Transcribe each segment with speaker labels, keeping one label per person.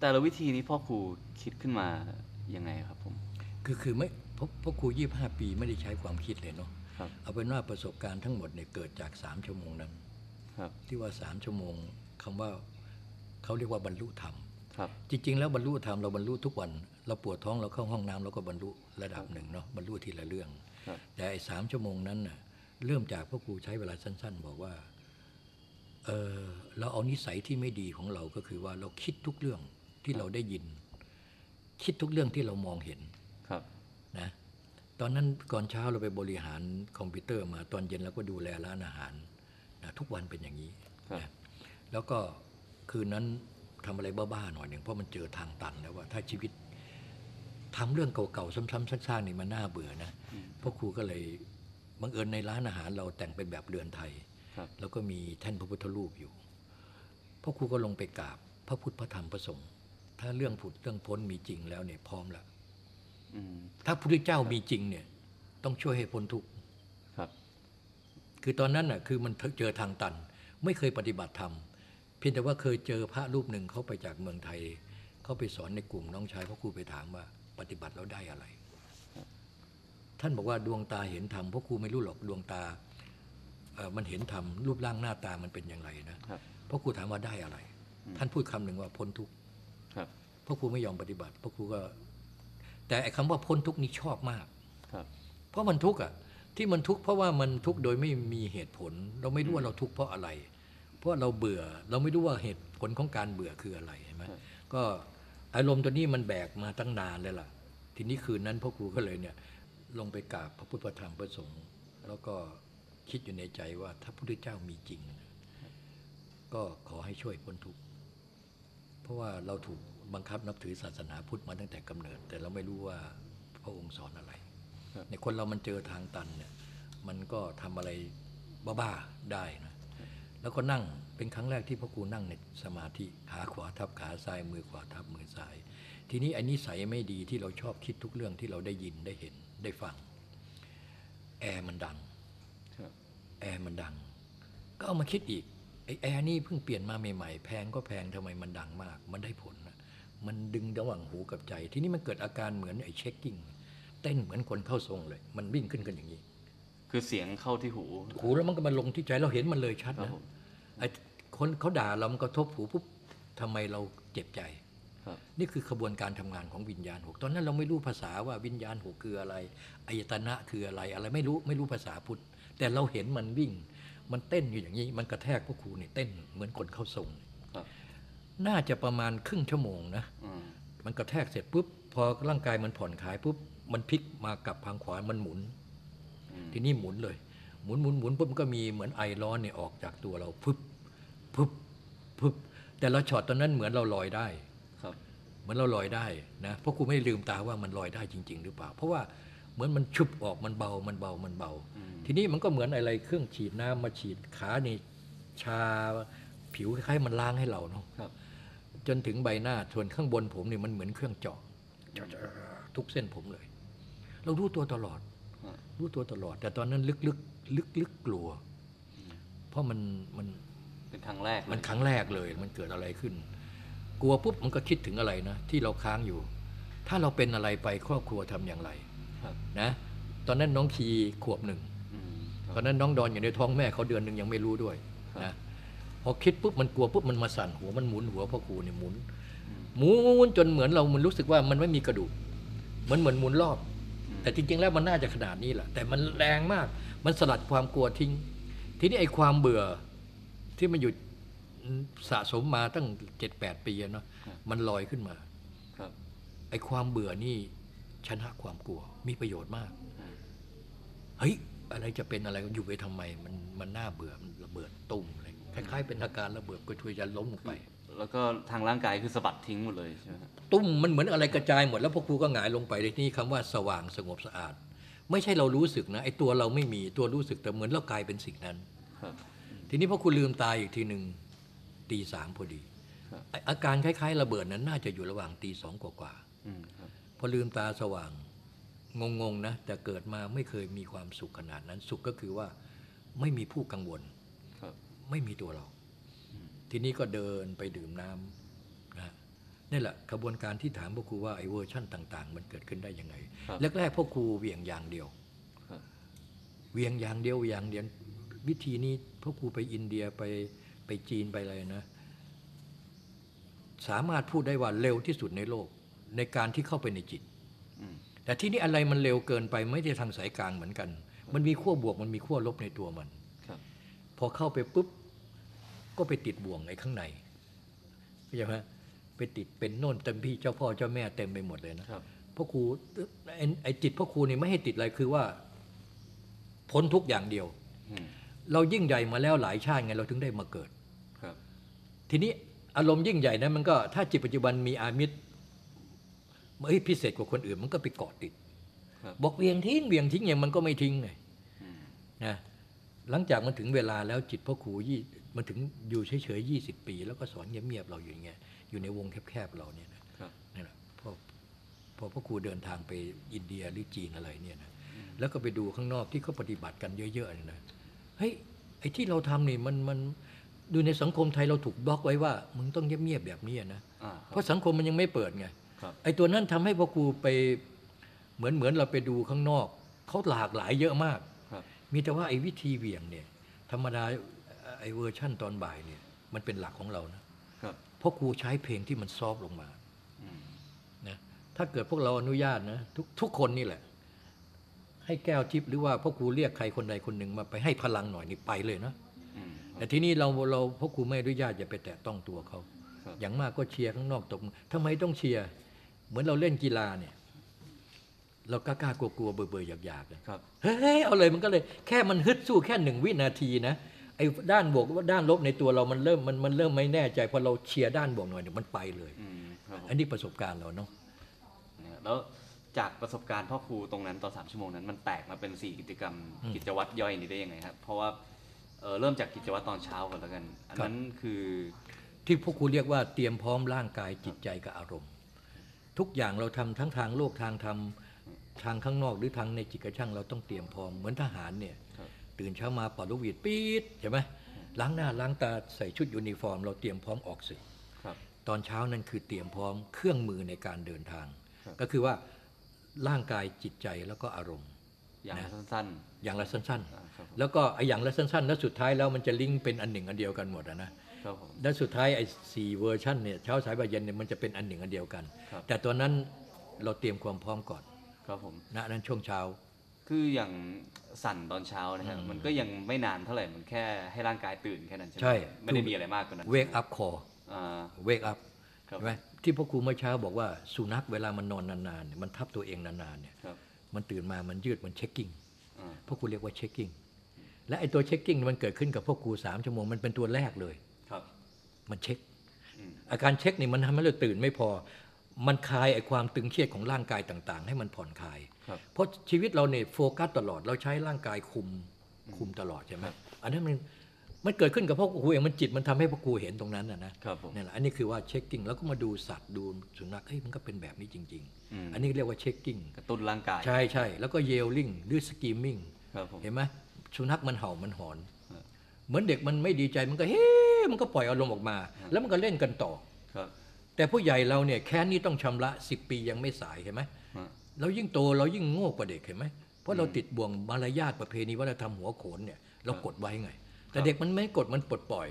Speaker 1: แต่ละวิธีนี้พ่อครูคิดขึ้นมายังไงครับผม
Speaker 2: คือคือไม่เพราะเพราะครูยี่ห้าปีไม่ได้ใช้ความคิดเลยเนาะ
Speaker 1: ครับ
Speaker 2: เอาเป็นว่าประสบการณ์ทั้งหมดเนี่ยเกิดจากสามชั่วโมงนั้น
Speaker 1: ครับ
Speaker 2: ที่ว่าสามชั่วโมงคำว่าเขาเรียกว่าบรรลุธรรม
Speaker 1: ครับ
Speaker 2: จริง ๆ แล้วบรรลุธรรมเราบรรลุทุกวัน เราปวดท้องเราเข้าห้องน้ำเราก็บรรลุระดับหนึ่งเนาะบรรลุทีละเรื่อง
Speaker 1: ครับ
Speaker 2: แต่ไอ้สามชั่วโมงนั้นน่ะเริ่มจากพ่อครูใช้เวลาสั้น ๆ บอกว่าเออเราเอานิสัยที่ไม่ดีของเราก็คือว่าเราคิดทุกเรื่อง ที่เราได้ยิน คิดทุกเรื่องที่เรามองเห็น
Speaker 1: ครับ
Speaker 2: นะตอนนั้นก่อนเช้าเราไปบริหารคอมพิวเตอร์มาตอนเย็นเราก็ดูแลร้านอาหารนะทุกวันเป็นอย่างนี้
Speaker 1: ครับ
Speaker 2: นะแล้วก็คืนนั้นทำอะไรบ้าๆหน่อยหนึ่งเพราะมันเจอทางตันแล้วว่าถ้าชีวิตทำเรื่องเก่าๆซ้ำๆซากๆนี่มันน่าเบื่อนะพ่อครูก็เลยบังเอิญในร้านอาหารเราแต่งเป็นแบบเรือนไทย
Speaker 1: ครับ
Speaker 2: แล้วก็มีแท่นพระพุทธรูปอยู่พ่อครูก็ลงไปกราบพระพุทธพระธรรมพระสงฆ์ ถ้าเรื่องผุดเรื่องพ้นมีจริงแล้วเนี่ยพร้อมแล้ว
Speaker 1: อืม
Speaker 2: ถ้าพระพุทธเจ้ามีจริงเนี่ย ต้องช่วยให้พ้นทุกข์
Speaker 1: ครับ
Speaker 2: คือตอนนั้นน่ะคือมันเจอทางตัน ไม่เคยปฏิบัติธรรมเพียงแต่ว่าเคยเจอพระรูปหนึ่งเขาไปจากเมืองไทยเขาไปสอนในกลุ่มน้องชายพระครูไปถามว่า ปฏิบัติแล้วได้อะไร ท่านบอกว่าดวงตาเห็นธรรมพระครูไม่รู้หรอกดวงตาเอ่อมันเห็นธรรมรูปร่างหน้าตามันเป็นอย่างไรนะครับพระครูถามว่าได้อะไร ท่านพูดคำหนึ่งว่าพ้นทุกข์
Speaker 1: ครับ
Speaker 2: พระครูไม่ยอมปฏิบัติ พระครูก็ แต่ไอ้คำว่าพ้นทุกข์นี่ชอบมาก
Speaker 1: ครับ
Speaker 2: เพราะมันทุกข์อะที่มันทุกข์เพราะว่ามันทุกข์โดยไม่มีเหตุผล เราไม่รู้ว่าเราทุกข์เพราะอะไร เพราะเราเบื่อเราไม่รู้ว่าเหตุผลของการเบื่อคืออะไรเห็นไหม
Speaker 1: ครับ
Speaker 2: ก็อารมณ์ตัวนี้มันแบกมาตั้งนานเลยล่ะ ทีนี้คืนนั้นพ่อครูก็เลยเนี่ยลงไปกราบพระพุทธธรรมพระสงฆ์แล้วก็คิดอยู่ในใจว่าถ้าพระพุทธเจ้ามีจริง ก็ขอให้ช่วยพ้นทุกข์เพราะว่าเราถูก บังคับนับถือศาสนาพุทธมาตั้งแต่กำเนิด แต่เราไม่รู้ว่าพระองค์สอนอะไร
Speaker 1: ครับ
Speaker 2: ในคนเรามันเจอทางตันเนี่ยมันก็ทำอะไรบ้าๆได้นะแล้วก็นั่งเป็นครั้งแรกที่พ่อครูนั่งในสมาธิขาขวาทับขาซ้ายมือขวาทับมือซ้าย ทีนี้ไอ้นิสัยไม่ดีที่เราชอบคิดทุกเรื่องที่เราได้ยินได้เห็นได้ฟัง แอร์มันดังแอร์มันดัง ก็เอามาคิดอีกไอแอร์นี่เพิ่งเปลี่ยนมาใหม่ๆ แพงก็แพงทำไมมันดังมาก มันได้ผลน มันดึงระหว่างหูกับใจ ทีนี้มันเกิดอาการเหมือนไอ้ shaking เต้นเหมือนคนเข้าทรงเลย มันวิ่งขึ้นกันอย่างนี้
Speaker 1: คือเสียงเข้าที่หู
Speaker 2: หูแล้วมันก็มาลงที่ใจเราเห็นมันเลยชัด
Speaker 1: ครับ
Speaker 2: นะ
Speaker 1: ผม
Speaker 2: ไอ้คนเขาด่าเรามันกระทบหูปุ๊บทำไมเราเจ็บใจ
Speaker 1: ครับ
Speaker 2: นี่คือขบวนการทำงานของวิญญาณหกตอนนั้นเราไม่รู้ภาษาว่าวิญญาณหกคืออะไรอายตนะคืออะไร อะไรไม่รู้ไม่รู้ภาษาพุทธแต่เราเห็นมันวิ่ง มันเต้นอยู่อย่างนี้ มันกระแทกพวกครูนี่เต้นเหมือนคนเข้าทรง
Speaker 1: ครับ
Speaker 2: น่าจะประมาณครึ่งชั่วโมงนะ
Speaker 1: อืม
Speaker 2: มันกระแทกเสร็จปุ๊บพอร่างกายมันผ่อนคลายปุ๊บมันพลิกมากับทางขวามันหมุน
Speaker 1: อืม
Speaker 2: ทีนี้หมุนเลย หมุนหมุนหมุนปุ๊บมันก็มีเหมือนไอร้อนเนี่ยออกจากตัวเราพึบพึบพึบแต่ละช็อตตอนนั้นเหมือนเราลอยได้
Speaker 1: ครับ
Speaker 2: เหมือนเราลอยได้นะเพราะครูไม่ได้ลืมตาว่ามันลอยได้จริง ๆ หรือเปล่า เพราะว่าเหมือนมันชุบออกมันเบามันเบามันเบา
Speaker 1: อืม
Speaker 2: ทีนี้มันก็เหมือนอะไรเครื่องฉีดน้ำมาฉีดขานี่ชาผิวคล้ายๆมันล้างให้เราเนาะ
Speaker 1: ครับ
Speaker 2: จนถึงใบหน้าส่วนข้างบนผมนี่มันเหมือนเครื่องเจาะเจาะๆทุกเส้นผมเลย เรารู้ตัวตลอด
Speaker 1: อ่า
Speaker 2: รู้ตัวตลอด แต่ตอนนั้นลึกๆลึกๆกลัว เพราะมันมัน
Speaker 1: เป็นครั้งแรกเลย
Speaker 2: มันครั้งแรกเลย มันเกิดอะไรขึ้น กลัวปุ๊บมันก็คิดถึงอะไรนะที่เราค้างอยู่ ถ้าเราเป็นอะไรไปครอบครัวทำอย่างไร
Speaker 1: ครับ
Speaker 2: นะ ตอนนั้นน้องคีขวบหนึ่ง
Speaker 1: อืมค
Speaker 2: ต
Speaker 1: รั
Speaker 2: อบนนั้นน้องดอนอยู่ในท้องแม่เขาเดือนหนึ่งยังไม่รู้ด้วย
Speaker 1: ครับ
Speaker 2: นะ พอคิดปุ๊บมันกลัวปุ๊บมันมาสั่นหัวมันหมุนหัวพ่อครูเนี่ยหมุน
Speaker 1: อืม
Speaker 2: หมุนจนเหมือนเรามันรู้สึกว่ามันไม่มีกระดูกเหมือนเหมือนหมุนรอบ
Speaker 1: อืม
Speaker 2: แต่จริงๆแล้วมันน่าจะขนาดนี้แหละแต่มันแรงมาก มันสลัดความกลัวทิ้ง ทีนี้ไอ้ความเบื่อที่มันอยู่สะสมมาตั้งเจ็ดแปดปีอะเนาะมันลอยขึ้นมา
Speaker 1: ครับ
Speaker 2: ไอ้ความเบื่อนี่ชนะความกลัวมีประโยชน์มากเฮ้ยอะไรจะเป็นอะไรอยู่ไปทำไมมันมันน่าเบื่อมันระเบิดตุ้มอะไรค ล้ายๆเป็นอาการระเบิดก็ช่วยจะล้มลงไป
Speaker 1: แล้วก็ทางร่างกายคือสะบัดทิ้งหมดเลยใช่ไหมครับ
Speaker 2: ตุ้มมันเหมือนอะไรกระจายหมดแล้วพอครูก็หงายลงไปในที่คำว่าสว่างสงบสะอาด ไม่ใช่เรารู้สึกนะไอ้ตัวเราไม่มีตัวรู้สึกแต่เหมือนเรากลายเป็นสิ่งนั้น
Speaker 1: ครับ
Speaker 2: ทีนี้พอคุณลืมตาอีกทีหนึ่งตีสามพอดี
Speaker 1: ครับ
Speaker 2: ไอ้อาการคล้าย ๆ ระเบิดนั้นน่าจะอยู่ระหว่างตีสองกว่า
Speaker 1: อืมครับ
Speaker 2: ๆพอลืมตาสว่างงงๆนะแต่เกิดมาไม่เคยมีความสุขขนาดนั้นสุขก็คือว่าไม่มีผู้กังวล
Speaker 1: ครับ
Speaker 2: ไม่มีตัวเรา ทีนี้ก็เดินไปดื่มน้ำนะนี่แหละกระบวนการที่ถามพ่อครูว่าไอ้เวอร์ชั่นต่าง ๆ มันเกิดขึ้นได้ยังไง
Speaker 1: ครับ
Speaker 2: แรกๆพ่อครูเหวี่ยงอย่างเดียว
Speaker 1: ครับ
Speaker 2: เหวี่ยงอย่างเดียวอย่างเดียววิธีนี้พ่อครูไปอินเดียไปไปจีนไปอะไรนะ สามารถพูดได้ว่าเร็วที่สุดในโลก ในการที่เข้าไปในจิต
Speaker 1: อืม
Speaker 2: แต่ที่นี่อะไรมันเร็วเกินไปไม่ได้ทางสายกลางเหมือนกัน มันมีขั้วบวกมันมีขั้วลบในตัวมัน
Speaker 1: ครับ
Speaker 2: พอเข้าไปปุ๊บ ก็ไปติดบ่วงไอ้ข้างในเข้าใจไหมไปติดเป็นโน่นเต็มพี่เจ้าพ่อเจ้าแม่เต็มไปหมดเลยนะครับพ่อครูไอ้ไอ้จิตพ่อครูนี่ไม่ให้ติดอะไรคือว่า พ้นทุกอย่างเดียว
Speaker 1: อืม
Speaker 2: เรายิ่งใหญ่มาแล้วหลายชาติไงเราถึงได้มาเกิด
Speaker 1: ครับ
Speaker 2: ทีนี้อารมณ์ยิ่งใหญ่นั้นมันก็ถ้าจิตปัจจุบันมีอามิตรเฮ้ยพิเศษกว่าคนอื่นมันก็ไปเกาะติด
Speaker 1: ครับ
Speaker 2: บอกเวียงทิ้งเวียงทิ้งอย่างมันก็ไม่ทิ้งไง
Speaker 1: อืม
Speaker 2: นะ หลังจากมันถึงเวลาแล้วจิตพ่อครูยี่มันถึงอยู่เฉยๆยี่สิบปี แล้วก็สอนเงียบๆเราอยู่อย่างเงี้ยอยู่ในวงแคบๆเราเนี่ยนะครับนี่แหละพอพอพ่อครูเดินทางไปอินเดียหรือจีนอะไรเนี่ยนะแล้วก็ไปดูข้างนอกที่เขาปฏิบัติกันเยอะๆเนี่ยนะเฮ้ยไอ้ที่เราทำนี่มันมันดูในสังคมไทยเราถูกบล็อกไว้ว่า มึงต้องเงียบๆแบบนี้นะ
Speaker 1: อ่าค
Speaker 2: เพ
Speaker 1: รับ
Speaker 2: ราะสังคมมันยังไม่เปิดไง
Speaker 1: ครับ
Speaker 2: ไอ้ตัวนั้นทำให้พ่อครูไปเหมือนเหมือนเราไปดูข้างนอกเขาหลากหลายเยอะมาก
Speaker 1: ครับ
Speaker 2: มีแต่ว่าไอ้วิธีเหวี่ยงเนี่ย ธรรมดาไอ้เวอร์ชั่นตอนบ่ายเนี่ย มันเป็นหลักของเรานะครับเพราะครูใช้เพลงที่มัน soft ลงมา
Speaker 1: อืม
Speaker 2: นะถ้าเกิดพวกเราอนุญาตนะทุกทุกคนนี่แหละ ให้แก้วทิพย์หรือว่าพ่อครูเรียกใครคนใดคนหนึ่งมาไปให้พลังหน่อยนี่ไปเลยนะ
Speaker 1: อืม
Speaker 2: แต่ที่นี่เราเราพ่อครูไม่อนุญาตอย่าไปแตะต้องตัวเขา
Speaker 1: ครับ
Speaker 2: อย่างมากก็เชียร์ข้างนอกตบมือทำไมต้องเชียร์เหมือนเราเล่นกีฬาเนี่ย เรากล้าๆกลัวๆเบื่อๆอยากๆเลย
Speaker 1: ครับ
Speaker 2: เฮ้ยเอาเลยมันก็เลยแค่มันฮึดสู้แค่หนึ่งวินาทีนะไอ้ด้านบวกว่าด้านลบในตัวเรามันเริ่มมันมันเริ่มไม่แน่ใจพอเราเชียร์ด้านบวกหน่อยเนี่ยมันไปเลย
Speaker 1: อืมครับผม
Speaker 2: อันนี้ประสบการณ์เราเนาะ
Speaker 1: เนี่ยแล้วจากประสบการณ์พ่อครูตรงนั้นตอนสามชั่วโมงนั้นมันแตกมาเป็นสี่กิจกรรมกิจวัตรย่อยนี้ได้ยังไงครับเพราะว่าเอ่อเริ่มจากกิจวัตรตอนเช้าก่อนแล้วกัน อันนั้นคือ
Speaker 2: ที่พวกครูเรียกว่าเตรียมพร้อมร่างกายจิตใจกับอารมณ์ ทุกอย่างเราทำทั้งทางโลกทางธรรม ทางข้างนอกหรือทางในจิตกระช่างเราต้องเตรียมพร้อมเหมือนทหารเนี่ย
Speaker 1: ครับ
Speaker 2: ตื่นเช้ามาเป่าลูกหวีดปี๊ดใช่ไหมล้างหน้าล้างตาใส่ชุดยูนิฟอร์ม เราเตรียมพร้อมออกสื่อ
Speaker 1: ครับ
Speaker 2: ตอนเช้านั้นคือเตรียมพร้อมเครื่องมือในการเดินทาง
Speaker 1: ครับ
Speaker 2: ก็คือว่าร่างกายจิตใจแล้วก็อารมณ์
Speaker 1: อย่าง
Speaker 2: นะ
Speaker 1: สั้น
Speaker 2: อย่างละสั้น
Speaker 1: ๆอ่าครับผม
Speaker 2: ๆแล้วก็ไอ้อย่างละสั้นๆ แล้วสุดท้ายแล้วมันจะลิงก์เป็นอันหนึ่งอันเดียวกันหมดอะนะครับ
Speaker 1: ผม
Speaker 2: แล้วสุดท้ายไอ้สี่เวอร์ชันเนี่ยเช้าสายบ่ายเย็นเนี่ยมันจะเป็นอันหนึ่งอันเดียวกัน
Speaker 1: ครับ
Speaker 2: แต่ตัวนั้นเราเตรียมความพร้อมก่อน
Speaker 1: ครับผม
Speaker 2: นะนั้นช่วงเช้า
Speaker 1: คืออย่างสั่นตอนเช้านะฮะมันก็ยังไม่นานเท่าไหร่ มันแค่ให้ร่างกายตื่นแค่นั้นใช่ไหม
Speaker 2: ใช่
Speaker 1: ไม่ได้มีอะไรมากกว่านั้น
Speaker 2: wake up call
Speaker 1: อ่า
Speaker 2: wake up
Speaker 1: ครับ
Speaker 2: ใช่ไหมที่พ่อครูเมื่อเช้าบอกว่าสุนัขเวลามันนอนนานๆเนี่ยมันทับตัวเองนานๆเนี่ย
Speaker 1: ครับ
Speaker 2: มันตื่นมามันยืดมัน shaking
Speaker 1: อ่า
Speaker 2: พ่อครูเรียกว่า shaking และไอ้ตัว shaking มันเกิดขึ้นกับพ่อครูสามชั่วโมงมันเป็นตัวแรกเลย
Speaker 1: ครับ
Speaker 2: มัน shake
Speaker 1: อืม
Speaker 2: อาการ shake นี่มันทำให้เราตื่นไม่พอ มันคลายไอ้ความตึงเครียดของร่างกายต่าง ๆ ให้มันผ่อนคลาย
Speaker 1: ครับ
Speaker 2: เพราะชีวิตเราเนี่ยโฟกัสตลอดเราใช้ร่างกายคุมคุมตลอดใช่ไหมอันนั้นมันมันเกิดขึ้นกับพ่อครูเองมันจิตมันทำให้พ่อครูเห็นตรงนั้นนะนะครับ
Speaker 1: ผม
Speaker 2: นี่แหละอันนี้คือว่า shaking แล้วก็มาดูสัตว์ดูสุนัขเฮ้ยมันก็เป็นแบบนี้จริง
Speaker 1: อืม
Speaker 2: ๆอันนี้เรียกว่า shaking ก
Speaker 1: ระตุ้นร่างกาย
Speaker 2: ใช่ใช่แล้วก็ yelling หรือ screaming
Speaker 1: ครับผม
Speaker 2: เห็นไหมสุนัขมันเห่ามันหอน
Speaker 1: ครับ
Speaker 2: เหมือนเด็กมันไม่ดีใจมันก็เฮ้มันก็ปล่อยอารมณ์ออกมา แล้วมันก็เล่นกันต่อ
Speaker 1: ครับ
Speaker 2: แต่ผู้ใหญ่เราเนี่ยแค้นนี้ต้องชำระสิปียังไม่สายเห็นไหม
Speaker 1: อ่า
Speaker 2: เรายิ่งโตเรายิ่งโง่กว่าเด็กเห็นไหมเพราะเราติดบ่วงมารยาทประเพณีวัฒนธรรมหัวโขนเนี่ยเรากดไว้ไง แต่เด็กมันไม่กดมันปลดปล่อย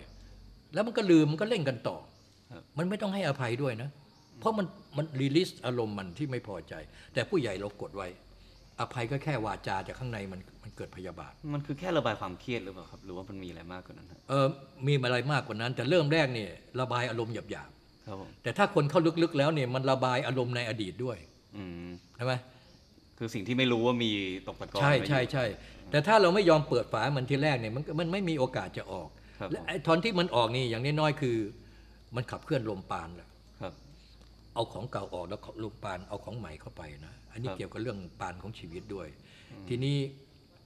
Speaker 2: แล้วมันก็ลืมมันก็เล่นกันต่อ
Speaker 1: ครับ
Speaker 2: มันไม่ต้องให้อภัยด้วยนะ เพราะมันมันรีลิสอารมณ์มันที่ไม่พอใจ แต่ผู้ใหญ่เรากดไว้ อภัยก็แค่วาจาจากข้างในมันมันเกิดพยาบาท
Speaker 1: มันคือแค่ระบายความเครียดหรือเปล่าครับหรือว่ามันมีอะไรมากกว่านั้นฮะ
Speaker 2: เออมีอะไรมากกว่านั้น แต่เริ่มแรกเนี่ยระบายอารมณ์หยาบ
Speaker 1: ครับผม
Speaker 2: ๆ แต่ถ้าคนเข้าลึกๆแล้วเนี่ยมันระบายอารมณ์ในอดีตด้วย
Speaker 1: อืม
Speaker 2: ใช่ไหม
Speaker 1: คือสิ่งที่ไม่รู้ว่ามีตกตะกอน
Speaker 2: ใช่
Speaker 1: ไว้อยู่
Speaker 2: ใช่ใช่แต่ถ้าเราไม่ยอมเปิดฝามันทีแรกเนี่ยมันก็มันไม่มีโอกาสจะออก
Speaker 1: ครับ
Speaker 2: และ
Speaker 1: ผม
Speaker 2: ไอ้ตอนที่มันออกนี่อย่างน้อยๆคือ มันขับเคลื่อนลมปานแหละ
Speaker 1: ครับ
Speaker 2: เอาของเก่าออกแล้วลมปานเอาของใหม่เข้าไปนะอันนี้
Speaker 1: ครับ
Speaker 2: เกี่ยวกับเรื่องปานของชีวิตด้วย ทีนี้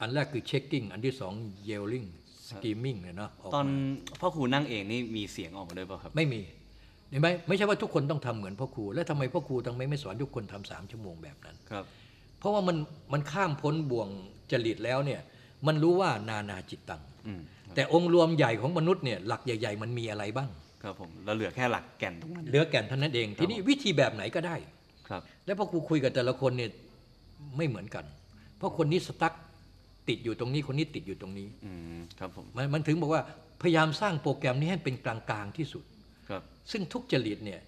Speaker 2: อันแรกคือเช็คกิ้งอันที่สองเยลลิงสกีมิ่งเนี่ยเนาะก
Speaker 1: ตอน
Speaker 2: มา
Speaker 1: พ่อครูนั่งเองนี่มีเสียงออกมาด้วยเปล่าครับ
Speaker 2: ไม่มี เห็นไหมไม่ใช่ว่าทุกคนต้องทำเหมือนพ่อครู แล้วทำไมพ่อครูทำไมไม่สอนทุกคนทำสามชั่วโมงแบบนั้น
Speaker 1: ครับ
Speaker 2: เพราะว่ามันมันข้ามพ้นบ่วงจริตแล้วเนี่ยมันรู้ว่านานาจิตตัง
Speaker 1: อืม
Speaker 2: แต่องค์รวมใหญ่ของมนุษย์เนี่ยหลักใหญ่ ๆ มันมีอะไรบ้าง
Speaker 1: คครับผมแล้วเหลือแค่หลักแก่นตรงนั้น
Speaker 2: เหลือแก่นเท่านั้นเองทีนี้วิธีแบบไหนก็ได้
Speaker 1: ครับ
Speaker 2: แล้วพอครูคุยกับแต่ละคนเนี่ยไม่เหมือนกัน เพราะคนนี้สตั๊กติดอยู่ตรงนี้คนนี้ติดอยู่ตรงนี้
Speaker 1: อืมครับผม
Speaker 2: มันมันถึงบอกว่าพยายามสร้างโปรแกรมนี้ให้เป็นกลางๆที่สุด
Speaker 1: ครับ
Speaker 2: ซึ่งทุกจริตเนี่ย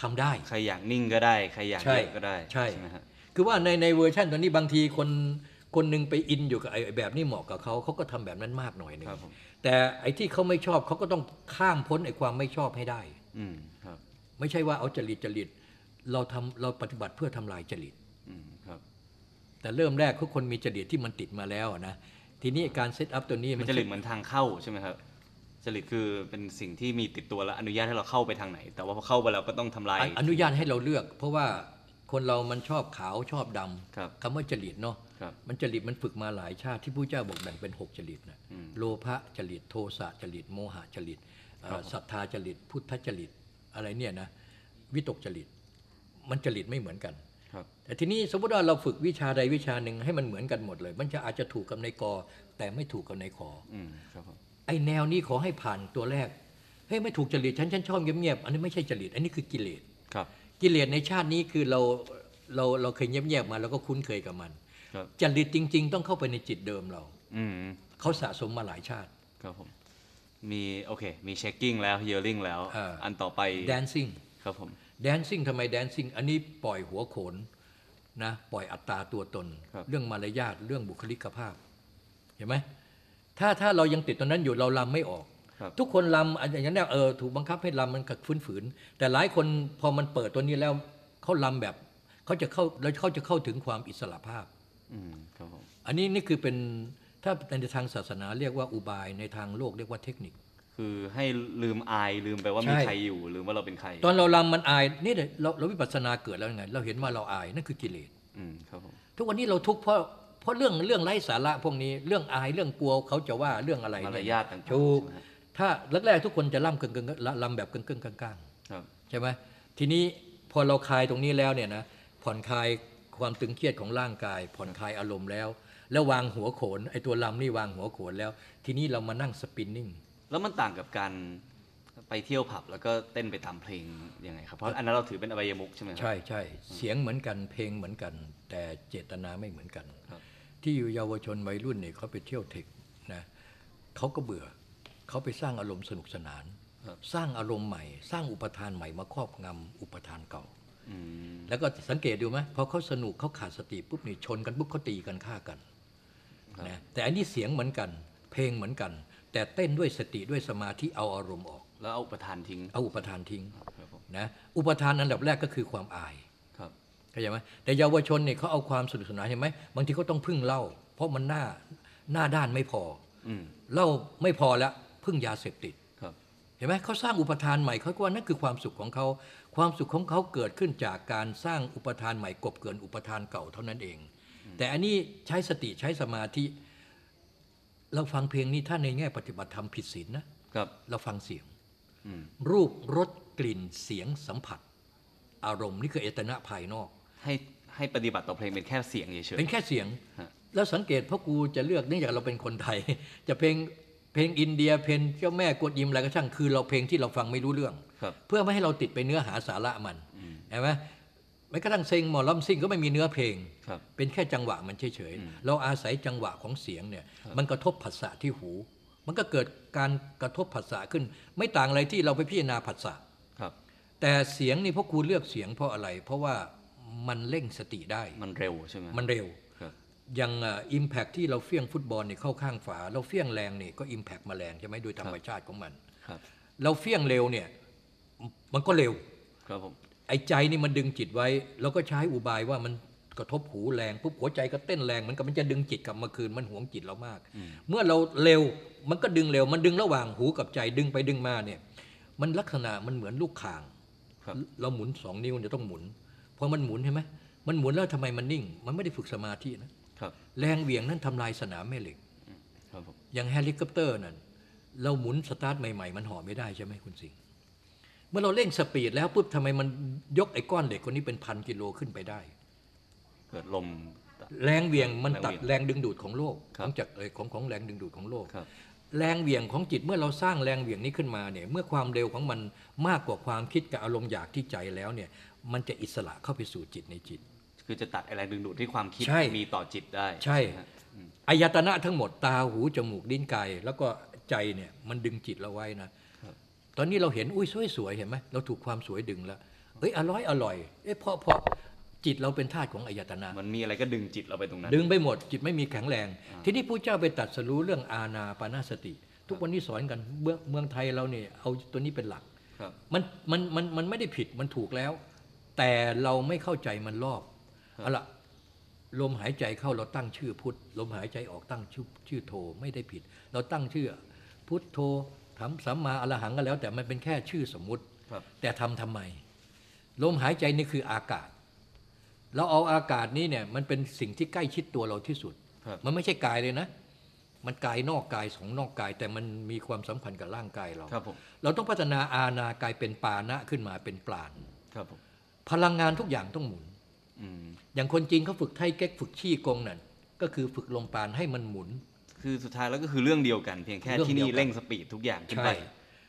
Speaker 2: ทำได้
Speaker 1: ใครอยากนิ่งก็ได้ ใครอยาก
Speaker 2: ใช่
Speaker 1: เยอะก็ได้
Speaker 2: ใช่
Speaker 1: ไหมฮะ
Speaker 2: คือว่าในในเวอร์ชันตอนนี้บางทีคนคนหนึ่งไปอินอยู่กับไอ้แบบนี้เหมาะกับเขาเขาก็ทำแบบนั้นมากหน่อยหนึ่ง
Speaker 1: ครับผม
Speaker 2: แต่ไอ้ที่เขาไม่ชอบเขาก็ต้องข้ามพ้นไอ้ความไม่ชอบให้ได้
Speaker 1: อืมครับ
Speaker 2: ไม่ใช่ว่าเอาจริตจริตเราทำเราปฏิบัติเพื่อทำลายจริต
Speaker 1: อืมครับ
Speaker 2: แต่เริ่มแรกทุกคนมีจริตที่มันติดมาแล้วอะนะทีนี้การ set up ตัวนี้
Speaker 1: มันจริตเหมือนทางเข้าใช่ไหมครับ จริตคือเป็นสิ่งที่มีติดตัวแล้วอนุญาตให้เราเข้าไปทางไหน แต่ว่าพอเข้าไปแล้วก็ต้องทำลาย
Speaker 2: ออนุญาตให้เราเลือก เพราะว่าคนเรามันชอบขาวชอบดำ
Speaker 1: ครับ
Speaker 2: คำว่าจริตเนาะ
Speaker 1: ครับ
Speaker 2: มันจริตมันฝึกมาหลายชาติที่พุทธเจ้าบอกแบ่งเป็นหกจริตนะ
Speaker 1: อืม
Speaker 2: โลภะจริตโทสะจริตโมหะจริตเอ่อ
Speaker 1: ครับ
Speaker 2: ศรัทธาจริตพุทธิจริตอะไรเนี่ยนะวิตกจริต มันจริตไม่เหมือนกัน
Speaker 1: ครับ
Speaker 2: แต่ทีนี้สมมติว่าเราฝึกวิชาใดวิชาหนึ่งให้มันเหมือนกันหมดเลย มันจะอาจจะถูกกับในกอแต่ไม่ถูกกับในขอ
Speaker 1: อืมครับผม
Speaker 2: ไอแนวนี้ขอให้ผ่านตัวแรกเฮ้ยไม่ถูกจริตฉันฉันชอบเงียบๆอันนี้ไม่ใช่จริตอันนี้คือกิเลส
Speaker 1: ครับ
Speaker 2: กิเลสในชาตินี้คือเราเราเราเคยเงียบๆมาแล้วก็คุ้นเคยกับมัน
Speaker 1: ครับ
Speaker 2: จริตจริง ๆ ต้องเข้าไปในจิตเดิมเรา
Speaker 1: อืม
Speaker 2: เขาสะสมมาหลายชาติ
Speaker 1: ครับผมมีโอเค มีเช็คกิ้งแล้วเฮียริงแล้ว
Speaker 2: อ่า
Speaker 1: อันต่อไป
Speaker 2: dancing
Speaker 1: ครับผม
Speaker 2: dancing ทำไม dancing อันนี้ปล่อยหัวโขนนะปล่อยอัตราตัวตน
Speaker 1: ครับ
Speaker 2: เรื่องมารยาทเรื่องบุคลิกภาพ เห็นไหม ถ้าถ้าเรายังติดตรงนั้นอยู่เราลำไม่ออก
Speaker 1: ครับ
Speaker 2: ทุกคนลำอันอย่างนั้นเนี่ยเออถูกบังคับให้ลำมันกัดฟื้นฝืน แต่หลายคนพอมันเปิดตัวนี้แล้วเขาลำแบบเขาจะเข้าแล้วเขาจะเข้าถึงความอิสระภาพ
Speaker 1: อืมครับผม
Speaker 2: อันนี้นี่คือเป็นถ้าในทางศาสนาเรียกว่าอุบายในทางโลกเรียกว่าเทคนิค
Speaker 1: คือให้ลืมอายลืมไปว่า
Speaker 2: ใช่
Speaker 1: มีใครอยู่ลืมว่าเราเป็นใคร
Speaker 2: ตอนเราลำมันอายนี่เดี๋ยวเราเราวิปัสสนาเกิดแล้วยังไง เราเห็นว่าเราอายนั่นคือกิเลส
Speaker 1: อืมครับผม
Speaker 2: ทุกวันนี้เราทุกข์เพราะ เพราะเรื่องเรื่องไร้สาระพวกนี้เรื่องอายเรื่องกลัวเขาจะว่าเรื่องอะไร
Speaker 1: มาร
Speaker 2: เนี่ย
Speaker 1: ยาทต่างๆ
Speaker 2: ถูก
Speaker 1: ใช่ไหมฮะ
Speaker 2: ถ้าแรกๆทุกคนจะล่ำกึ่งกึ่งๆลำแบบกึ่งกึ่งๆกลาง
Speaker 1: ครับ
Speaker 2: ๆใช่ไหมทีนี้พอเราคลายตรงนี้แล้วเนี่ยนะผ่อนคลายความตึงเครียดของร่างกาย ผ่อนคลายอารมณ์แล้ว แล้ววางหัวโขนไอ้ตัวลำนี่วางหัวโขนแล้ว ทีนี้เรามานั่งสปินนิ่ง
Speaker 1: แล้วมันต่างกับการไปเที่ยวผับแล้วก็เต้นไปตามเพลงยังไงครับเพราะอันนั้นเราถือเป็นอบายมุกใช่ไหมครับ
Speaker 2: ใช่ใช่เสียงเหมือนกันเพลงเหมือนกัน แต่เจตนาไม่เหมือนกัน
Speaker 1: ครับ
Speaker 2: ที่อยู่เยาวชนวัยรุ่นเนี่ยเขาไปเที่ยวเทคนะเขาก็เบื่อเขาไปสร้างอารมณ์สนุกสนาน
Speaker 1: ครับ
Speaker 2: สร้างอารมณ์ใหม่ สร้างอุปทานใหม่มาครอบงำอุปทานเก่า
Speaker 1: อืม
Speaker 2: แล้วก็สังเกตดูไหมพอเขาสนุกเขาขาดสติปุ๊บนี่ชนกันปุ๊บเขาตีกันฆ่ากันนะแต่อันนี้เสียงเหมือนกัน เพลงเหมือนกัน แต่เต้นด้วยสติด้วยสมาธิเอาอารมณ์ออก
Speaker 1: แล้วเอาประธานทิ้ง
Speaker 2: เอาอุปทานทิ้ง
Speaker 1: ครับผม
Speaker 2: นะอุปทานอันดับแรกก็คือความอาย
Speaker 1: ครับ
Speaker 2: เข้าใจไหมแต่เยาวชนเนี่ยเขาเอาความสนุกสนานเห็นไหมบางทีเขาต้องพึ่งเหล้าเพราะมันหน้าหน้าด้านไม่พอ
Speaker 1: อืม
Speaker 2: เหล้าไม่พอแล้วพึ่งยาเสพติด
Speaker 1: ครับ
Speaker 2: เห็นไหมเขาสร้างอุปทานใหม่เขาก็ว่านั่นคือความสุขของเขาความสุขของเขาเกิดขึ้นจากการสร้างอุปทานใหม่กบเกินอุปทานเก่าเท่านั้นเอง แต่อันนี้ใช้สติใช้สมาธิ เราฟังเพลงนี้ถ้าในแง่ปฏิบัติธรรมผิดศีลนะครับ เราฟังเสียง
Speaker 1: อืม
Speaker 2: รูปรสกลิ่นเสียงสัมผัส อารมณ์นี่คือเอตนะภายนอก
Speaker 1: ให้ให้ปฏิบัติต่อเพลงเป็นแค่เสียงเฉย
Speaker 2: เป็นแค่เสียง
Speaker 1: ฮะ
Speaker 2: แล้วสังเกตพ่อกูจะเลือกเนื่องจากเราเป็นคนไทย จะเพลงเพลงอินเดียเพลงเจ้าแม่กวนอิมอะไรก็ช่างคือเราเพลงที่เราฟังไม่รู้เรื่อง
Speaker 1: ๆครับ
Speaker 2: เพื่อไม่ให้เราติดไปเนื้อหาสาระมัน
Speaker 1: อืม
Speaker 2: เห็นไหมไม่กระทั่งเซงหมอลำซิ่งก็ไม่มีเนื้อเพลง
Speaker 1: ครับ
Speaker 2: เป็นแค่จังหวะมันเฉย
Speaker 1: อืม
Speaker 2: ๆเราอาศัยจังหวะของเสียงเนี่ยมันกระทบผัสสะที่หู มันก็เกิดการกระทบผัสสะขึ้น ไม่ต่างอะไรที่เราไปพิจารณาผัสสะ
Speaker 1: ครับ
Speaker 2: แต่เสียงนี่พ่อครูเลือกเสียงเพราะอะไร เพราะว่า มันเร่งสติได้
Speaker 1: มันเร็วใช่ไหม
Speaker 2: มันเร็ว
Speaker 1: ครับ
Speaker 2: อย่างอิมแพกที่เราเฟี้ยงฟุตบอลเนี่ยเข้าข้างฝา เราเฟี้ยงแรงนี่ก็อิมแพกมาแรงใช่ไหมโดยธรรมชาติของมัน
Speaker 1: ครับ
Speaker 2: เราเฟี้ยงเร็วเนี่ยมันก็เร็ว
Speaker 1: ครับผม
Speaker 2: ไอ้ใจนี่มันดึงจิตไว้ แล้วก็ใช้อุบายว่ามันกระทบหูแรงปุ๊บหัวใจก็เต้นแรงเหมันกับมันจะดึงจิตกลับมาคืนมันหวงจิตเรามาก
Speaker 1: อืม
Speaker 2: เมื่อเราเร็วมันก็ดึงเร็ว มันดึงระหว่างหูกับใจดึงไปดึงมาเนี่ย มันลักษณะมันเหมือนลูกข่าง
Speaker 1: ครับ
Speaker 2: เราหมุนสองนิ้วเนี่ยต้องหมุน พอมันหมุนใช่ไหมมันหมุนแล้วทำไมมันนิ่ง มันไม่ได้ฝึกสมาธินะครับแรงเหวี่ยงนั้นทำลายสนามแม่เหล็ก
Speaker 1: ครับผม
Speaker 2: อย่างเฮลิคอปเตอร์นั่นเราหมุนสตาร์ทใหม่ๆ มันเหาะไม่ได้ใช่ไหมคุณสิงห์เมื่อเราเร่ง speed แล้วปุ๊บทำไมมันยกไอ้ก้อนเหล็กคนนี้เป็นพันกิโลขึ้นไปได้
Speaker 1: เกิดลม
Speaker 2: แรงเหวี่ยงมัน
Speaker 1: แรงเหวี่ยง
Speaker 2: ตัดแรงดึงดูดของโลก
Speaker 1: ครั
Speaker 2: ข
Speaker 1: บ
Speaker 2: องจากเอ่อของของแรงดึงดูดของโลก
Speaker 1: ครับ
Speaker 2: แรงเหวี่ยงของจิตเมื่อเราสร้างแรงเหวี่ยงนี้ขึ้นมาเนี่ยเมื่อความเร็วของมันมากกว่าความคิดกับอารมณ์อยากที่ใจแล้วเนี่ยมันจะอิสระเข้าไปสู่จิตในจิต
Speaker 1: คือจะตัดอะไรดึงดูดที่ความคิด
Speaker 2: ใช่
Speaker 1: มีต่อจิตได้
Speaker 2: ใช่
Speaker 1: ไหมฮะอืม
Speaker 2: อายตนะทั้งหมดตาหูจมูกลิ้นกายแล้วก็ใจเนี่ยมันดึงจิตเราไว้นะครับตอนนี้เราเห็นอุ้ยสวยๆเห็นไหมเราถูกความสวยดึงแล้วเอ้ยอร่อยอร่อยเอ้ยเพราะเพราะ จิตเราเป็นธาตุของอายตนะ
Speaker 1: มันมีอะไรก็ดึงจิตเราไปตรงนั้น
Speaker 2: ดึงไปหมดจิตไม่มีแข็งแรง ทีนี้ผู้เจ้าไปตัดสรู้เรื่องอาณาปานาสติ ทุกวันนี้สอนกันเมืองเมืองไทยเราเนี่ยเอาตัวนี้เป็นหลัก
Speaker 1: ครับ
Speaker 2: มันมันมันมันไม่ได้ผิดมันถูกแล้ว แต่เราไม่เข้าใจมันรอบ
Speaker 1: ครับ
Speaker 2: เอาละลมหายใจเข้าเราตั้งชื่อพุทธลมหายใจออกตั้งชื่อชื่อโทไม่ได้ผิด เราตั้งชื่อพุทโธทำสัมมาอรหังก็แล้ว แต่มันเป็นแค่ชื่อสมมุติ
Speaker 1: ครับ
Speaker 2: แต่ทำทำไม ลมหายใจนี่คืออากาศ เราเอาอากาศนี้เนี่ยมันเป็นสิ่งที่ใกล้ชิดตัวเราที่สุด
Speaker 1: ครับ
Speaker 2: มันไม่ใช่กายเลยนะ มันกายนอกกายของนอกกาย แต่มันมีความสัมพันธ์กับร่างกายเรา
Speaker 1: ครับผม
Speaker 2: เราต้องพัฒนาอาณากายเป็นปานะขึ้นมาเป็นปราณ
Speaker 1: ครับผม
Speaker 2: พลังงานทุกอย่างต้องหมุน
Speaker 1: อืม
Speaker 2: อย่างคนจีนเขาฝึกไทเก๊กฝึกชี่กงนั่นก็คือฝึกลมปราณให้มันหมุน
Speaker 1: คือสุดท้ายแล้วก็คือเรื่องเดียวกัน เพียงแค่
Speaker 2: เรื่อง
Speaker 1: ที่
Speaker 2: เดียว
Speaker 1: นี่
Speaker 2: กัน
Speaker 1: เร่งสปีดทุกอย่างขึ้นไป
Speaker 2: ใช่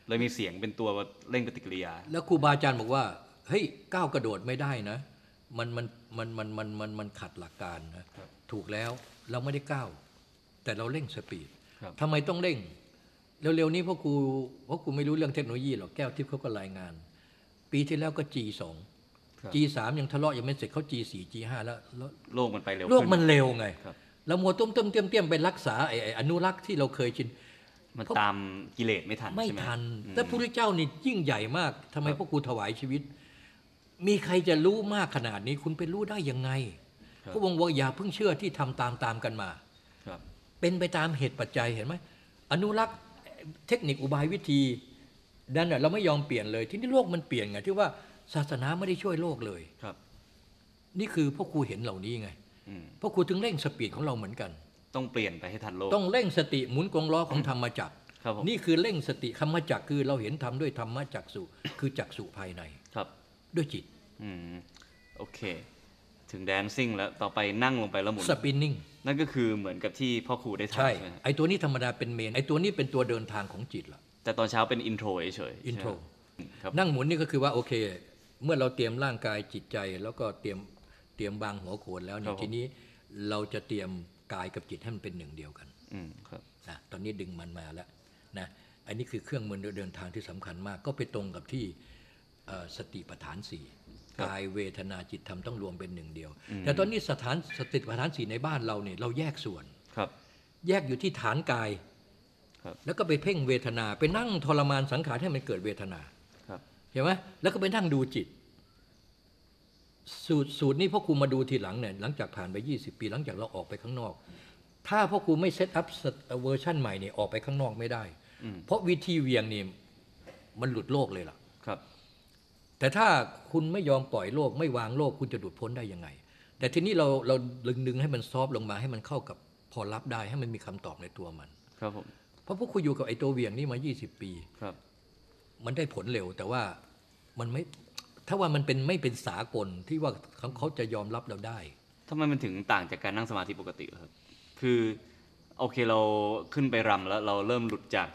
Speaker 1: เลยมีเสียงเป็นตัวเร่งปฏิกิริยา
Speaker 2: แล้วครูบาอาจารย์บอกว่าเฮ้ยก้าวกระโดดไม่ได้นะ มันมันมันมันมันมันมันขัดหลักการนะครับถูกแล้วเราไม่ได้ก้าวแต่เราเร่งสปีด
Speaker 1: ครับ
Speaker 2: ทำไมต้องเร่งเร็วๆนี้พ่อครูพ่อครูไม่รู้เรื่องเทคโนโลยีหรอกแก้วทิพย์เขาก็รายงาน ปีที่แล้วก็ G2
Speaker 1: ครับ
Speaker 2: G3 ยังทะเลาะยังไม่เสร็จเขา G4 G5 แล้วแล้ว
Speaker 1: โลกมันไปเร็ว
Speaker 2: โลก
Speaker 1: ขึ้
Speaker 2: มันเร็วไง
Speaker 1: ครับ
Speaker 2: เรามัวต้มต้มเตี้ยมเตี้ยมไปรักษาไอ้ไอ้อนุรักษ์ที่เราเคยชิน
Speaker 1: มันตามกิเลสไม่ทัน
Speaker 2: ไม่
Speaker 1: ใช่ห
Speaker 2: ทัน
Speaker 1: อืม
Speaker 2: แต่พระพุทธเจ้านี่ยิ่งใหญ่มากทำไม
Speaker 1: ครับ
Speaker 2: พวกกูถวายชีวิต มีใครจะรู้มากขนาดนี้คุณไปรู้ได้ยังไง
Speaker 1: ครับ
Speaker 2: พระองค์ว่าอย่าเพิ่งเชื่อที่ทำตามตามๆกันมา
Speaker 1: ครับ
Speaker 2: เป็นไปตามเหตุปัจจัยเห็นไหมอนุรักษ์เทคนิคอุบายวิธีดันน่ะเราไม่ยอมเปลี่ยนเลย ที่นี่โลกมันเปลี่ยนไงที่ว่าศาสนาไม่ได้ช่วยโลกเลย
Speaker 1: ครับ
Speaker 2: นี่คือพ่อครูเห็นเหล่านี้ไง
Speaker 1: อืม
Speaker 2: พ่อครูถึงเร่ง speed ของเราเหมือนกัน
Speaker 1: ต้องเปลี่ยนไปให้ทันโลก
Speaker 2: ต้องเร่งสติหมุนกงล้อของธรรมจักร
Speaker 1: ครับผม
Speaker 2: นี่คือเร่งสติธรรมจักรคือเราเห็นธรรมด้วยธรรมจักษุคือจักษุภายใน
Speaker 1: ครับ
Speaker 2: ด้วยจิต
Speaker 1: อืมโอเค ถึง dancing แล้วต่อไปนั่งลงไปแล้วหมุน
Speaker 2: spinning นั่น
Speaker 1: ก็คือเหมือนกับที่พ่อครูได้
Speaker 2: ใช่
Speaker 1: ทำใช่ไหมฮะ
Speaker 2: ไอตัวนี้ธรรมดาเป็น main ไอตัวนี้เป็นตัวเดินทางของจิตละ
Speaker 1: แต่ตอนเช้าเป็น introเฉยๆ
Speaker 2: อินโทร
Speaker 1: ใช่ไหมครับ
Speaker 2: นั่งหมุนนี่ก็คือว่าโอเค เมื่อเราเตรียมร่างกายจิตใจ แล้วก็เตรียมเตรียมบางหัวโขนแล้วเนี่ยทีนี้เราจะเตรียมกายกับจิตให้มันเป็นหนึ่งเดียวกัน
Speaker 1: อืมครับ
Speaker 2: นะตอนนี้ดึงมันมาแล้วนะอันนี้คือเครื่องมือเดินทางที่สำคัญมาก ก็ไปตรงกับที่เอ่อ สติปัฏฐานสี่
Speaker 1: ครับ
Speaker 2: กายเวทนาจิตธรรมต้องรวมเป็นหนึ่งเดียว
Speaker 1: อืม
Speaker 2: แต่ตอนนี้สถานสติปัฏฐานสี่ในบ้านเราเนี่ยเราแยกส่วน
Speaker 1: ครับ
Speaker 2: แยกอยู่ที่ฐานกาย
Speaker 1: ครับ
Speaker 2: แล้วก็ไปเพ่งเวทนาไปนั่งทรมานสังขารให้มันเกิดเวทนา
Speaker 1: ครับ
Speaker 2: เห็นไหมแล้วก็ไปนั่งดูจิต สูตรสูตรนี้พ่อครูมาดูทีหลังเนี่ยหลังจากผ่านไป 20 ปีหลังจากเราออกไปข้างนอก ถ้าพ่อครูไม่ set up เวอร์ชันใหม่เนี่ยออกไปข้างนอกไม่ได้
Speaker 1: อืม
Speaker 2: เพราะวิธีเหวี่ยงนี่มันหลุดโลกเลยล่ะ
Speaker 1: ครับ
Speaker 2: แต่ถ้าคุณไม่ยอมปล่อยโลกไม่วางโลกคุณจะหลุดพ้นได้ยังไง แต่ทีนี้เราเราดึงดึงให้มันซอฟต์ลงมาให้มันเข้ากับพอรับได้ให้มันมีคำตอบในตัวมัน
Speaker 1: ครับผม
Speaker 2: เพราะพวกคุณอยู่กับไอ้ตัวเหวียงนี่มา 20 ปี
Speaker 1: ครับ
Speaker 2: มันได้ผลเร็วแต่ว่ามันไม่ถ้าว่ามันเป็นไม่เป็นสากลที่ว่าเขาเขาจะยอมรับเราได้
Speaker 1: ทำไมมันถึงต่างจากการนั่งสมาธิปกติเหรอครับ คือโอเคเราขึ้นไปรำแล้วเราเริ่มหลุดจาก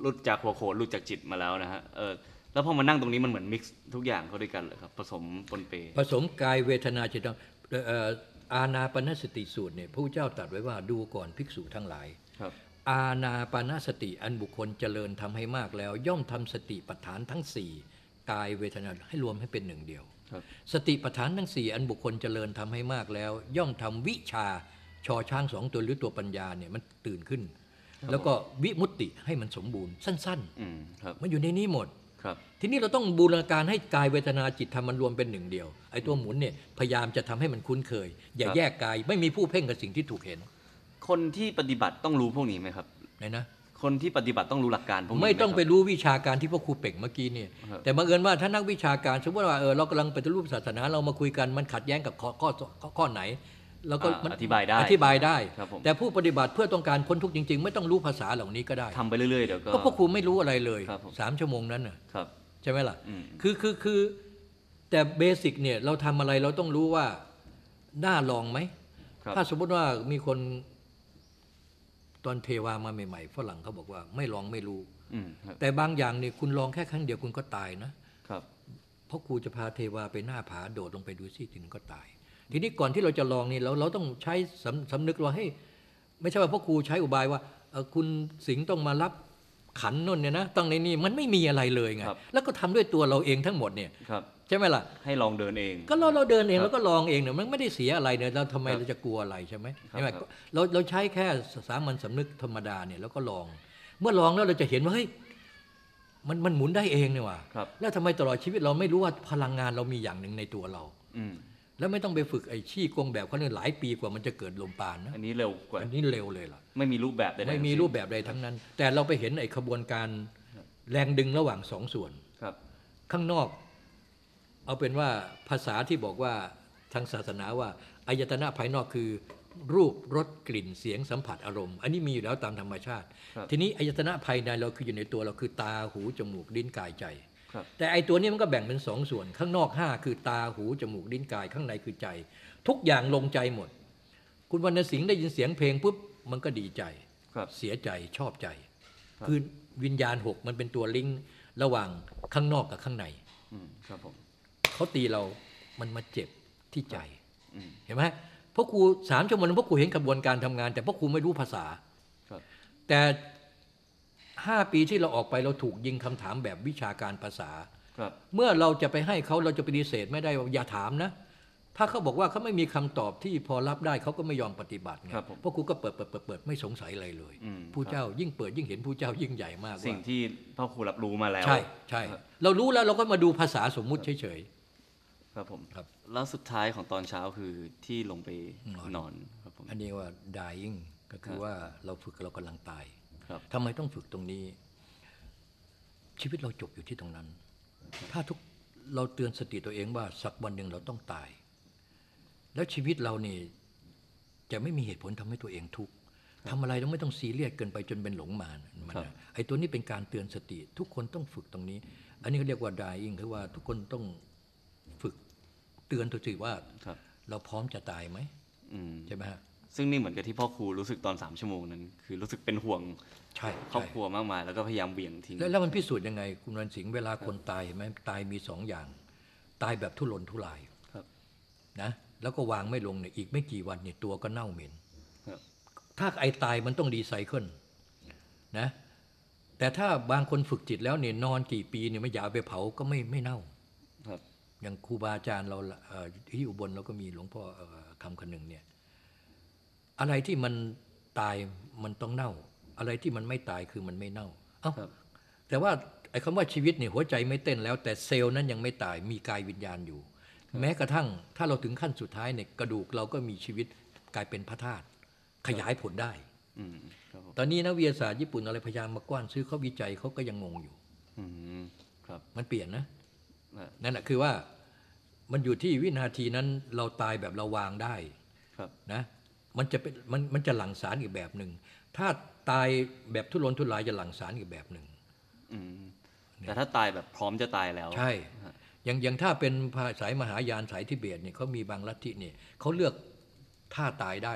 Speaker 1: หลุดจากหัวโขนหลุดจากจิตมาแล้วนะฮะเออ แล้วพอมานั่งตรงนี้มันเหมือนมิกซ์ทุกอย่างเข้าด้วยกันเลยครับ ผสมปนเป
Speaker 2: ผสมกายเวทนาจิตธรรมเอ่ออาณาปณสติสูตรเนี่ยพระพุทธเจ้าตรัสไว้ว่าดูก่อนภิกษุทั้งหลาย
Speaker 1: ครับ
Speaker 2: อาณาปณสติอันบุคคลเจริญทำให้มากแล้ว ย่อมทำสติปัฏฐานทั้งสี่กายเวทนาให้รวมให้เป็นหนึ่งเดียว
Speaker 1: ครับ
Speaker 2: สติปัฏฐานทั้งสี่อันบุคคลเจริญทำให้มากแล้ว ย่อมทำวิชาชอช้างสองตัวหรือตัวปัญญาเนี่ยมันตื่นขึ้น แล้วก็วิมุตติให้มันสมบูรณ์สั้น
Speaker 1: อืมครับ
Speaker 2: ๆมันอยู่ในนี้หมด
Speaker 1: ครับ
Speaker 2: ทีนี้เราต้องบูรณาการให้กายเวทนาจิตทำมันรวมเป็นหนึ่งเดียวไอ้ตัวหมุนเนี่ยพยายามจะทำให้มันคุ้นเคย อย่า
Speaker 1: ครับ
Speaker 2: แยกกายไม่มีผู้เพ่งกับสิ่งที่ถูกเห็น
Speaker 1: คนที่ปฏิบัติต้องรู้พวกนี้ไหมครับ
Speaker 2: ไหนนะ
Speaker 1: คนที่ปฏิบัติต้องรู้หลักการพวกนี้ห
Speaker 2: ไม่ต้องไป
Speaker 1: ครับ
Speaker 2: รู้วิชาการที่พ่อครูเป่งเมื่อกี้เนี่ย
Speaker 1: ครับ
Speaker 2: แต่บังเอิญว่าถ้านักวิชาการสมมติว่าเออเรากำลังปฏิรูปศาสนาเรามาคุยกันมันขัดแย้งกับข้อข้อข้อข้อไหน เราก็
Speaker 1: อ่า
Speaker 2: มัน
Speaker 1: อธิบายได้
Speaker 2: อธิบายได้
Speaker 1: ครับผม
Speaker 2: แต่ผู้ปฏิบัติเพื่อต้องการพ้นทุกข์จริง ๆ ไม่ต้องรู้ภาษาเหล่านี้ก็ได้
Speaker 1: ทำไปเรื่อยๆเดี๋ยวก็
Speaker 2: ก็พ่อครูไม่รู้อะไรเลย
Speaker 1: ครับผม
Speaker 2: สามชั่วโมงนั้นน่ะ
Speaker 1: ครับ
Speaker 2: ใช่ไหมล่ะ
Speaker 1: อืม
Speaker 2: คือคือคือแต่เบสิกเนี่ยเราทำอะไรเราต้องรู้ว่าน่าลองไหม
Speaker 1: ครับ
Speaker 2: ถ้าสมมติว่ามีคนตอนเทวามาใหม่ๆฝรั่งเขาบอกว่าไม่ลองไม่รู้
Speaker 1: อืมครับ
Speaker 2: แต่บางอย่างนี่คุณลองแค่ครั้งเดียวคุณก็ตายนะ
Speaker 1: ครับ
Speaker 2: เพราะครูจะพาเทวาไปหน้าผาโดดลงไปดูซิถึงก็ตาย ทีนี้ก่อนที่เราจะลองนี่เราเราต้องใช้สำสำนึกเราให้ ไม่ใช่ว่าพ่อครูใช้อุบายว่าเอ่อคุณสิงห์ต้องมารับขันนนเนี่ยนะต้องในนี่มันไม่มีอะไรเลยไง
Speaker 1: ครับ
Speaker 2: แล้วก็ทำด้วยตัวเราเองทั้งหมดเนี่ย
Speaker 1: ครับ
Speaker 2: ใช่ไหมล่ะ
Speaker 1: ให้ลองเดินเอง
Speaker 2: ก็เราเราเดินเอง
Speaker 1: ครับ
Speaker 2: แล้วก็ลองเองเนี่ยมันไม่ได้เสียอะไรเนี่ยเราทำไม
Speaker 1: ครับ
Speaker 2: เราจะกลัวอะไรใช่ไหม
Speaker 1: ครับ
Speaker 2: ใช่ไหม
Speaker 1: ครับ
Speaker 2: เราเราใช้แค่สามัญสำนึกธรรมดาเนี่ยแล้วก็ลอง เมื่อลองแล้วเราจะเห็นว่าเฮ้ยมันมันหมุนได้เองเนี่ยว่ะ
Speaker 1: ครับ
Speaker 2: แล้วทำไมตลอดชีวิตเราไม่รู้ว่าพลังงานเรามีอย่างหนึ่งในตัวเรา
Speaker 1: อืม
Speaker 2: แล้วไม่ต้องไปฝึกไอ้ชี้กงแบบเขาเนี่ยหลายปีกว่ามันจะเกิดลมปานนะ
Speaker 1: อันนี้เร็วกว่า
Speaker 2: อันนี้เร็วเลยล่ะ
Speaker 1: ไม่มีรูปแบบใดๆ
Speaker 2: ไม่มี
Speaker 1: ทั้งสิ้น
Speaker 2: รูปแบบใดทั้งนั้น แต่เราไปเห็นไอ้ขบวนการแรงดึงระหว่างสองส่วน
Speaker 1: ครับ
Speaker 2: ข้างนอก เอาเป็นว่าภาษาที่บอกว่าทางศาสนาว่าอายตนะภายนอกคือ รูปรสกลิ่นเสียงสัมผัสอารมณ์ อันนี้มีอยู่แล้วตามธรรมชาติ
Speaker 1: ครับ
Speaker 2: ทีนี้อายตนะภายในเราคืออยู่ในตัวเราคือตาหูจมูกลิ้นกายใจ
Speaker 1: ครับ
Speaker 2: แต่ไอตัวนี้มันก็แบ่งเป็นสองส่วน ข้างนอกห้าคือตาหูจมูกลิ้นกายข้างในคือใจ ทุกอย่างลงใจหมด คุณวรรณสิงห์ได้ยินเสียงเพลงปุ๊บมันก็ดีใจ
Speaker 1: ครับ
Speaker 2: เสียใจชอบใจ
Speaker 1: ครับ
Speaker 2: คือวิญญาณหกมันเป็นตัวลิงก์ระหว่างข้างนอกกับข้างใน
Speaker 1: อืมครับผม
Speaker 2: เขาตีเรามันมาเจ็บที่ใจ
Speaker 1: อืม
Speaker 2: เห็นไหมเพราะครูสามชั่วโมงนั้นเพราะครูเห็นกระบวนการทำงาน แต่เพราะครูไม่รู้ภาษา
Speaker 1: ครับ
Speaker 2: แต่ ห้าปีที่เราออกไปเราถูกยิงคำถามแบบวิชาการภาษา
Speaker 1: ครับ
Speaker 2: เมื่อเราจะไปให้เขาเราจะปฏิเสธไม่ได้ว่าอย่าถามนะ ถ้าเขาบอกว่าเขาไม่มีคำตอบที่พอรับได้เขาก็ไม่ยอมปฏิบัติไง
Speaker 1: ครับผม
Speaker 2: เพราะครูก็เปิดเปิดเปิดเปิดไม่สงสัยอะไรเลย
Speaker 1: อืม
Speaker 2: ผู้เจ้ายิ่งเปิดยิ่งเห็นผู้เจ้ายิ่งใหญ่มาก
Speaker 1: สิ่ง
Speaker 2: ว่า
Speaker 1: ที่พ่อครูรับรู้มาแล้ว
Speaker 2: ใช่ใช่
Speaker 1: ครับ
Speaker 2: เรารู้แล้วเราก็มาดูภาษาสมมุติเฉย
Speaker 1: ครับผม
Speaker 2: ครับ
Speaker 1: แล้วสุดท้ายของตอนเช้าคือที่ลงไป
Speaker 2: นอน
Speaker 1: นอนครับผม
Speaker 2: ๆอันนี้ว่า dying ก็คื
Speaker 1: ค
Speaker 2: อ
Speaker 1: รับ
Speaker 2: ว่าเราฝึกเรากำลังตาย
Speaker 1: ครับ
Speaker 2: ทำไมต้องฝึกตรงนี้ ชีวิตเราจบอยู่ที่ตรงนั้น ถ้าทุกเราเตือนสติตัวเองว่าสักวันหนึ่งเราต้องตาย แล้วชีวิตเรานี่จะไม่มีเหตุผลทำให้ตัวเองทุกข์ทำอะไรต้องไม่ต้องซีเรียสเกินไปจนเป็นหลงมานมัน
Speaker 1: ครับ
Speaker 2: นะไอ้ตัวนี้เป็นการเตือนสติ ทุกคนต้องฝึกตรงนี้ อันนี้เขาเรียกว่า dying คือว่าทุกคนต้องฝึกเตือนตัวเองว่า
Speaker 1: ครับ
Speaker 2: เราพร้อมจะตายไหม
Speaker 1: อืม
Speaker 2: ใช่ไหมฮะ
Speaker 1: ซึ่งนี่เหมือนกับที่พ่อครูรู้สึกตอนสามชั่วโมงนั้น คือรู้สึกเป็นห่วง
Speaker 2: ใช่
Speaker 1: ครอบ
Speaker 2: ใช่
Speaker 1: ครัวมากมาย แล้วก็พยายามเบี่ยงทิ้ง
Speaker 2: แล้วแล้วมันพิสูจน์ยังไง คุณวันสิงห์เวลาคนตายเห็นไหมตายมีสองอย่าง ตายแบบทุรนทุราย
Speaker 1: ครับ
Speaker 2: นะแล้วก็วางไม่ลงเนี่ยอีกไม่กี่วันเนี่ยตัวก็เน่าเหม็น
Speaker 1: ครับ
Speaker 2: ถ้าไอตายมันต้องดีไซเคิลนะแต่ถ้าบางคนฝึกจิตแล้วเนี่ยนอนกี่ปีเนี่ยไม่อยากเอาไปเผาก็ไม่ไม่เน่า
Speaker 1: ครับ
Speaker 2: อย่างครูบาอาจารย์เราเอ่อที่อุบลเราก็มีหลวงพ่อเอ่อคำคนหนึ่งเนี่ย อะไรที่มันตายมันต้องเน่า อะไรที่มันไม่ตายคือมันไม่เน่า เอ้า
Speaker 1: ครับ
Speaker 2: แต่ว่าไอ้คำว่าชีวิตเนี่ยหัวใจไม่เต้นแล้ว แต่เซลล์นั้นยังไม่ตายมีกายวิญญาณอยู่ แม้กระทั่งถ้าเราถึงขั้นสุดท้ายเนี่ยกระดูกเราก็มีชีวิตกลายเป็นพระธาตุขยายผลได้
Speaker 1: อืมครับผม
Speaker 2: ตอนนี้นักวิทยาศาสตร์ญี่ปุ่นอะไรพยายามมากว้านซื้อเขาวิจัยเขาก็ยังงงอยู่
Speaker 1: อืมครับ
Speaker 2: มันเปลี่ยนนะ
Speaker 1: อะ
Speaker 2: นั่นแหะคือว่ามันอยู่ที่วินาทีนั้นเราตายแบบเราวางได้
Speaker 1: ครับ
Speaker 2: นะ มันจะเป็นมันมันจะหลั่งสารอีกแบบหนึ่ง ถ้าตายแบบทุรนทุรายจะหลั่งสารอีกแบบหนึ่ง
Speaker 1: อืมแต่ถ้าตายแบบพร้อมจะตายแล้ว
Speaker 2: ใช่
Speaker 1: ฮะ
Speaker 2: อย่างอย่างถ้าเป็นภาสายมหายานสายทิเบตเนี่ยเขามีบางลัทธิเนี่ยเขาเลือกท่าตายได้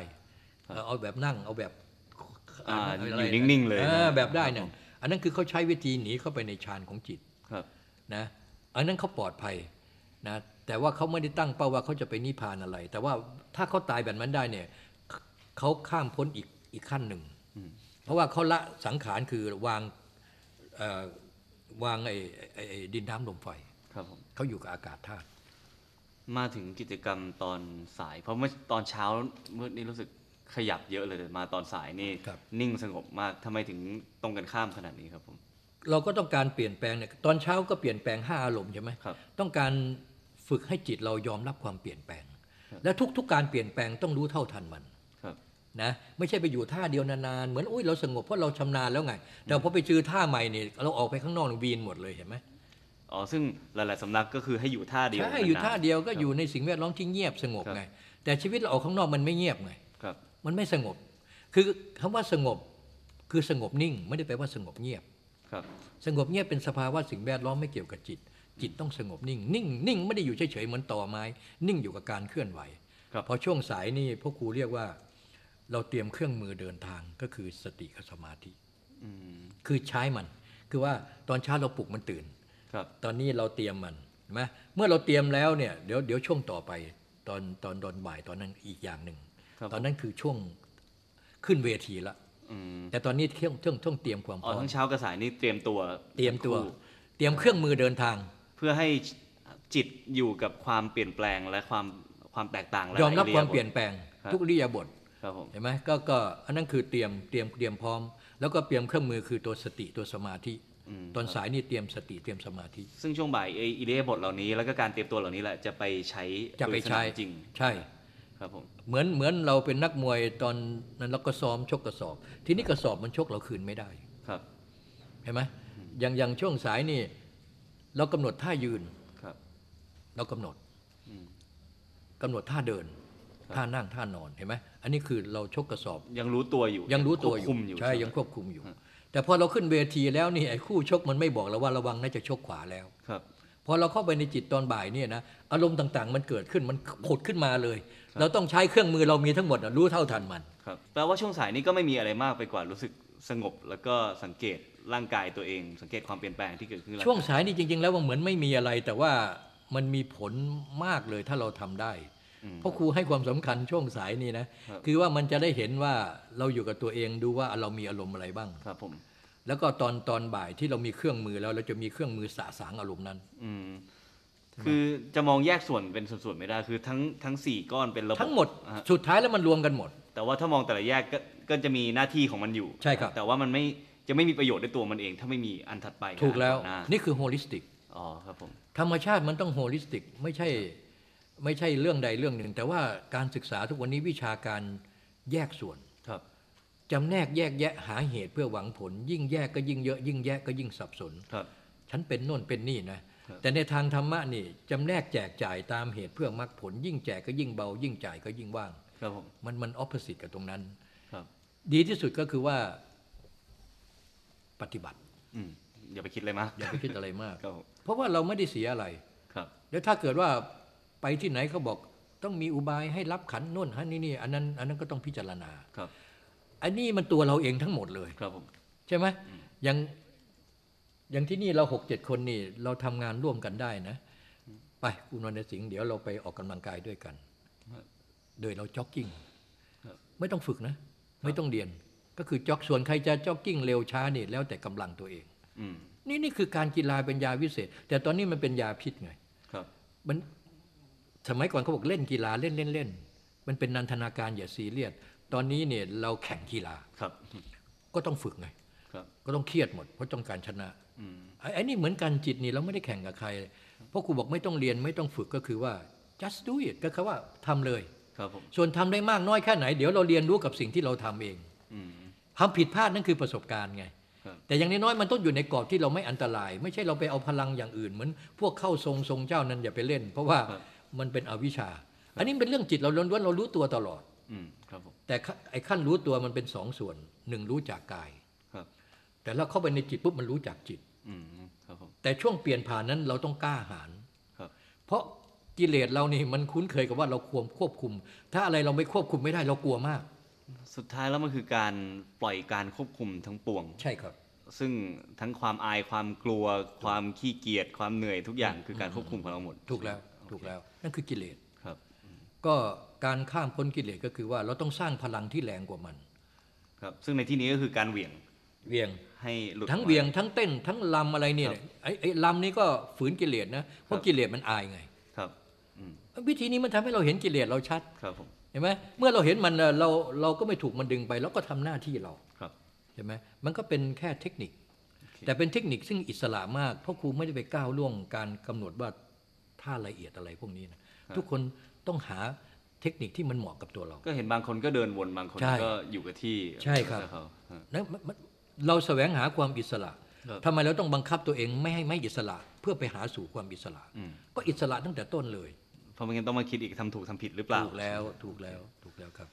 Speaker 2: เอาเอาแบบนั่งเอาแบบ
Speaker 1: อ่าะ
Speaker 2: ไร
Speaker 1: อยู่นิ่งๆเลย
Speaker 2: อ
Speaker 1: นะ
Speaker 2: อแบบได้เนี่ย
Speaker 1: ครับผม
Speaker 2: อันนั้นคือเขาใช้วิธีหนีเข้าไปในฌานของจิต
Speaker 1: ครับ
Speaker 2: นะอันนั้นเขาปลอดภัยนะแต่ว่าเขาไม่ได้ตั้งเป้าว่าเขาจะไปนิพพานอะไร แต่ว่าถ้าเขาตายแบบนั้นได้เนี่ย เขเขาข้ามพ้นอีกอีกขั้นหนึ่ง
Speaker 1: อืม
Speaker 2: เพราะว่าเขาละสังขารคือวางเอ่อวางไอ้ไอ้ไอ้ดินน้ำลมไฟ
Speaker 1: ครับผม
Speaker 2: เขาอยู่กับอากาศธาตุ
Speaker 1: มาถึงกิจกรรมตอนสาย เพราะเมื่อตอนเช้าเมื่อนี้รู้สึกขยับเยอะเลยแต่มาตอนสายนี่
Speaker 2: ครับ
Speaker 1: นิ่งสงบมากทำไมถึงตรงกันข้ามขนาดนี้ครับผม
Speaker 2: เราก็ต้องการเปลี่ยนแปลงเนี่ยตอนเช้าก็เปลี่ยนแปลงห้าอารมณ์ใช่ไหม
Speaker 1: ครับ
Speaker 2: ต้องการฝึกให้จิตเรายอมรับความเปลี่ยนแปลง
Speaker 1: ครับ
Speaker 2: และทุกๆการเปลี่ยนแปลงต้องรู้เท่าทันมัน
Speaker 1: ครับ
Speaker 2: นะไม่ใช่ไปอยู่ท่าเดียวนานๆเหมือนอุ้ยเราสงบเพราะเราชำนาญแล้วไง แต่พอไปเจอท่าใหม่เนี่ยเราออกไปข้างนอกวีนหมดเลยเห็นไหม
Speaker 1: อ๋อซึ่งหลายๆสำนักก็คือให้อยู่ท่าเดียว
Speaker 2: ใช่อยู่
Speaker 1: นนๆ
Speaker 2: ท่าเดียวก็
Speaker 1: ครับ
Speaker 2: อยู่ในสิ่งแวดล้อมที่เงียบสงบ
Speaker 1: ครับ
Speaker 2: ไงแต่ชีวิตเราออกข้างนอกมันไม่เงียบไง
Speaker 1: ครับ
Speaker 2: มันไม่สงบ คือคำว่าสงบคือสงบนิ่ง ไม่ได้แปลว่าสงบเงียบ
Speaker 1: ครับ
Speaker 2: สงบเงียบเป็นสภาวะสิ่งแวดล้อมไม่เกี่ยวกับจิต จิตต้องสงบนิ่ง นิ่งนิ่งไม่ได้อยู่เฉยๆเหมือนต่อไม้ นิ่งอยู่กับการเคลื่อนไหว
Speaker 1: ครับ
Speaker 2: พอช่วงสายนี่พวกครูเรียกว่า เราเตรียมเครื่องมือเดินทางก็คือสติกับสมาธิ
Speaker 1: อืม
Speaker 2: คือใช้มัน คือว่าตอนเช้าเราปลุกมันตื่น
Speaker 1: ครับ
Speaker 2: ตอนนี้เราเตรียมมันเห็นไหมเมื่อเราเตรียมแล้วเนี่ยเดี๋ยวเดี๋ยวช่วงต่อไปตอนตอนตอนบ่ายตอนนั้นอีกอย่างหนึ่ง
Speaker 1: ครับ
Speaker 2: ตอนนั้นคือช่วงขึ้นเวทีละ
Speaker 1: อืม
Speaker 2: แต่ตอนนี้เที่ยงช่วงช่วงเตรียมความพ
Speaker 1: อ๋อ
Speaker 2: ร้อม
Speaker 1: ทั้งเช้ากับสายนี่เตรียมตัว
Speaker 2: เตรียมตัว
Speaker 1: คู่
Speaker 2: เตรียมเครื่องมือเดินทาง
Speaker 1: เพื่อให้จิตอยู่กับความเปลี่ยนแปลงและความความแตกต่างและ
Speaker 2: ยอมรับ
Speaker 1: อิ
Speaker 2: ความ
Speaker 1: บท
Speaker 2: เปลี่ยนแปลง
Speaker 1: ครับ
Speaker 2: ทุกอิริยาบท
Speaker 1: ครับผม
Speaker 2: เห็นไหมก็ก็อันนั้นคือเตรียมเตรียมเตรียมพร้อม แล้วก็เตรียมเครื่องมือคือตัวสติตัวสมาธิ
Speaker 1: ม
Speaker 2: ตอน
Speaker 1: ครับ
Speaker 2: สายนี่เตรียมสติเตรียมสมาธิ
Speaker 1: ซึ่งช่วงบ่ายไอ้อิเลียาบทเหล่านี้ แล้วก็การเตรียมตัวเหล่านี้แหละจะไปใช้
Speaker 2: จะไปใช้
Speaker 1: โดยสนามจริง
Speaker 2: ใช่
Speaker 1: ครับผม
Speaker 2: เหมือนเหมือนเราเป็นนักมวยตอนนั้นเราก็ซ้อมชกกระสอบ ทีนี้กระสอบมันชกเราคืนไม่ได้
Speaker 1: ครับ
Speaker 2: เห็นไหมอย่างอย่างช่วงสายนี่เรากำหนดท่ายืน
Speaker 1: ครับ
Speaker 2: เรากำหนด
Speaker 1: อืม
Speaker 2: กำหนดท่าเดิน
Speaker 1: ครับ
Speaker 2: ท่านั่งท่านอนเห็นไหมอันนี้คือเราชกกระสอบ
Speaker 1: ยังรู้ตัวอยู่
Speaker 2: ยังรู้ตัวอ
Speaker 1: ควบ
Speaker 2: ยู่
Speaker 1: คุมอยู่
Speaker 2: ใช่
Speaker 1: ไหม
Speaker 2: ยังควบคุมอยู่
Speaker 1: ฮะ
Speaker 2: แต่พอเราขึ้นเวทีแล้วนี่ไอ้คู่ชกมันไม่บอกเราว่าระวังน่าจะชกขวาแล้ว
Speaker 1: ครับ
Speaker 2: พอเราเข้าไปในจิตตอนบ่ายเนี่ยนะอารมณ์ต่างๆ มันเกิดขึ้นมันผุดขึ้นมาเลย เราต้องใช้เครื่องมือเรามีทั้งหมดอะรู้เท่าทันมัน
Speaker 1: ครับแปลว่าช่วงสายนี้ก็ไม่มีอะไรมากไปกว่ารู้สึกสงบแล้วก็สังเกตร่างกายตัวเอง สังเกตความเปลี่ยนแปลงที่เกิดขึ้นในร่ก
Speaker 2: ช่วง
Speaker 1: กาย
Speaker 2: สายนี่จริง ๆ แล้วมันเหมือนไม่มีอะไร แต่ว่ามันมีผลมากเลยถ้าเราทำได้
Speaker 1: อืม
Speaker 2: เพราะครูให้ความสำคัญช่วงสายนี่นะครับคือว่ามันจะได้เห็นว่าเราอยู่กับตัวเองดูว่าเรามีอารมณ์อะไรบ้าง
Speaker 1: ครับผม
Speaker 2: แล้วก็ตอนตอนบ่ายที่เรามีเครื่องมือแล้วเราจะมีเครื่องมือสะสางอารมณ์นั้น
Speaker 1: อืมคือจะมองแยกส่วนเป็นส่วนๆไม่ได้คือทั้งทั้งสี่ก้อนเป็นระบบ
Speaker 2: ทั้งหมด
Speaker 1: อะฮะ
Speaker 2: สุดท้ายแล้วมันรวมกันหมด
Speaker 1: แต่ว่าถ้ามองแต่ละแยกก็ก็จะมีหน้าที่ของมันอยู่
Speaker 2: ใช่ครับ
Speaker 1: แต่ว่ามันไม่จะไม่มีประโยชน์ในตัวมันเอง ถ้าไม่มีอันถัดไป
Speaker 2: ถูกแล้ว
Speaker 1: อันหน้า
Speaker 2: นี่คือ holistic
Speaker 1: อ๋อครับผม
Speaker 2: ธรรมชาติมันต้อง holistic ไม่ใช่ ไม่ใช่เรื่องใดเรื่องหนึ่ง แต่ว่าการศึกษาทุกวันนี้วิชาการแยกส่วน
Speaker 1: ครับ
Speaker 2: จำแนกแยกแยะหาเหตุเพื่อหวังผล ยิ่งแยกก็ยิ่งเยอะ ยิ่งแยกก็ยิ่งสับสน
Speaker 1: ครับ
Speaker 2: ฉันเป็นโน่นเป็นนี่นะ
Speaker 1: ครับ
Speaker 2: แต่ในทางธรรมะนี่จำแนกแจกจ่ายตามเหตุเพื่อมรรคผล ยิ่งแจกก็ยิ่งเบา ยิ่งจ่ายก็ยิ่งว่าง
Speaker 1: ครับผม
Speaker 2: มันมันออ p o s i t e กับตรงนั้น
Speaker 1: ครับ
Speaker 2: ดีที่สุดก็คือว่าปฏิบัติ
Speaker 1: อืมอย่าไปคิดเลยมาก
Speaker 2: อย่าไปคิดอะไรมาก
Speaker 1: ครับผม
Speaker 2: เพราะว่าเราไม่ได้เสียอะไร
Speaker 1: ครับ
Speaker 2: แล้วถ้าเกิดว่า ไปที่ไหนเขาบอกต้องมีอุบายให้รับอันโน่นอันนี่นี่อันนั้นอันนั้นก็ต้องพิจารณา
Speaker 1: ครับ
Speaker 2: อันนี้มันตัวเราเองทั้งหมดเลย
Speaker 1: ครับผม
Speaker 2: ใช่ไหมอย่างอย่างที่นี่เราหกเจ็ดคนนี่เราทำงานร่วมกันได้นะ ไปคุณวรรณสิงห์เดี๋ยวเราไปออกกำลังกายด้วยกัน โดยเราจ็อกกิ้ง
Speaker 1: ครับ
Speaker 2: ไม่ต้องฝึกนะ ไม่ต้องเรียน ก็คือ jog ส่วนใครจะจ็อกกิ้งเร็วช้านี่แล้วแต่กำลังตัวเอง
Speaker 1: อืม
Speaker 2: นี่นี่คือการกีฬาเป็นยาวิเศษ แต่ตอนนี้มันเป็นยาพิษไง
Speaker 1: ครับ
Speaker 2: มัน สมัยก่อนเขาบอกเล่นกีฬาเล่นเล่นเล่นมันเป็นนันทนาการอย่าซีเรียสตอนนี้เนี่ยเราแข่งกีฬา
Speaker 1: ครับ
Speaker 2: ก็ต้องฝึกไง
Speaker 1: ครับ
Speaker 2: ก็ต้องเครียดหมด เพราะต้องการชนะ
Speaker 1: อืม
Speaker 2: ไอ้ไอ้นี่เหมือนกันจิตนี่เราไม่ได้แข่งกับใคร เพราะครูบอกไม่ต้องเรียนไม่ต้องฝึกก็คือว่า just do it ก็คือว่าทำเลย
Speaker 1: ครับผม
Speaker 2: ส่วนทำได้มากน้อยแค่ไหน เดี๋ยวเราเรียนรู้กับสิ่งที่เราทำเอง
Speaker 1: อืม
Speaker 2: ทำผิดพลาดนั่นคือประสบการณ์ไง
Speaker 1: ครับ
Speaker 2: แต่อย่างน้อยๆมันต้องอยู่ในกรอบที่เราไม่อันตราย ไม่ใช่เราไปเอาพลังอย่างอื่น เหมือนพวกเข้าทรงทรงเจ้านั้นอย่าไปเล่น เพราะว่า
Speaker 1: ครับ
Speaker 2: มันเป็นอวิชชา อันนี้เป็นเรื่องจิตเราล้วนๆเรารู้ตัวตลอด
Speaker 1: อืมครับผม
Speaker 2: แต่ขั้นไอ้ขั้นรู้ตัวมันเป็นสองส่วนหนึ่งรู้จากกาย
Speaker 1: ครับ
Speaker 2: แต่เราเข้าไปในจิตปุ๊บมันรู้จากจิต
Speaker 1: อืมครับผม
Speaker 2: แต่ช่วงเปลี่ยนผ่านนั้นเราต้องกล้าหาญ
Speaker 1: ครับ
Speaker 2: เพราะกิเลสเรานี่มันคุ้นเคยกับว่าเราควบควบคุม ถ้าอะไรเราไม่ควบคุมไม่ได้เรากลัวมาก
Speaker 1: สุดท้ายแล้วมันคือการปล่อยการควบคุมทั้งปวง
Speaker 2: ใช่ครับ
Speaker 1: ซึ่งทั้งความอายความกลัว ความขี้เกียจความเหนื่อยทุกอย่างคือการควบคุมของเราหมด
Speaker 2: ถูกแล้ว ถูกแล้ว นั่นคือกิเลส
Speaker 1: ครับ
Speaker 2: ก็การข้ามพ้นกิเลสก็คือว่าเราต้องสร้างพลังที่แรงกว่ามัน
Speaker 1: ครับ ซึ่งในที่นี้ก็คือการเหวี่ยง
Speaker 2: เวียง
Speaker 1: ให้หลุด
Speaker 2: ทั้ง
Speaker 1: ออกมา
Speaker 2: เวียงทั้งเต้นทั้งลำอะไรเนี่ย
Speaker 1: ครับ
Speaker 2: ไอ้ไอ้ลำนี้ก็ฝืนกิเลสนะเพราะกิเลสมันอายไง
Speaker 1: ครับอืม
Speaker 2: วิธีนี้มันทำให้เราเห็นกิเลสเราชัด
Speaker 1: ครับผม
Speaker 2: เห็นไหมเมื่อเราเห็นมันน่ะเราเราก็ไม่ถูกมันดึงไปเราก็ทำหน้าที่เรา
Speaker 1: ครับ
Speaker 2: ใช่ไหมมันก็เป็นแค่เทคนิค แต่เป็นเทคนิคซึ่งอิสระมากเพราะครูไม่ได้ไปก้าวล่วงการกำหนดว่า ท่าละเอียดอะไรพวกนี้นะทุกคนต้องหาเทคนิคที่มันเหมาะกับตัวเรา
Speaker 1: ก็เห็นบางคนก็เดินวนบางคน
Speaker 2: ใช่
Speaker 1: ก็อยู่กับที่
Speaker 2: ใช่ครับ
Speaker 1: แล้วเขาฮะ
Speaker 2: นะมันมันเราแสวงหาความอิสระ
Speaker 1: ครับ
Speaker 2: ทำไมเราต้องบังคับตัวเองไม่ให้ไม่อิสระ เพื่อไปหาสู่ความอิสระ
Speaker 1: อืม
Speaker 2: ก็อิสระตั้งแต่ต้นเลย
Speaker 1: เพราะไม่งั้นต้องมาคิดอีกทำถูกทำผิดหรือเปล่า
Speaker 2: ถูกแล้ว ถูกแล้ว ถูกแล้วครับ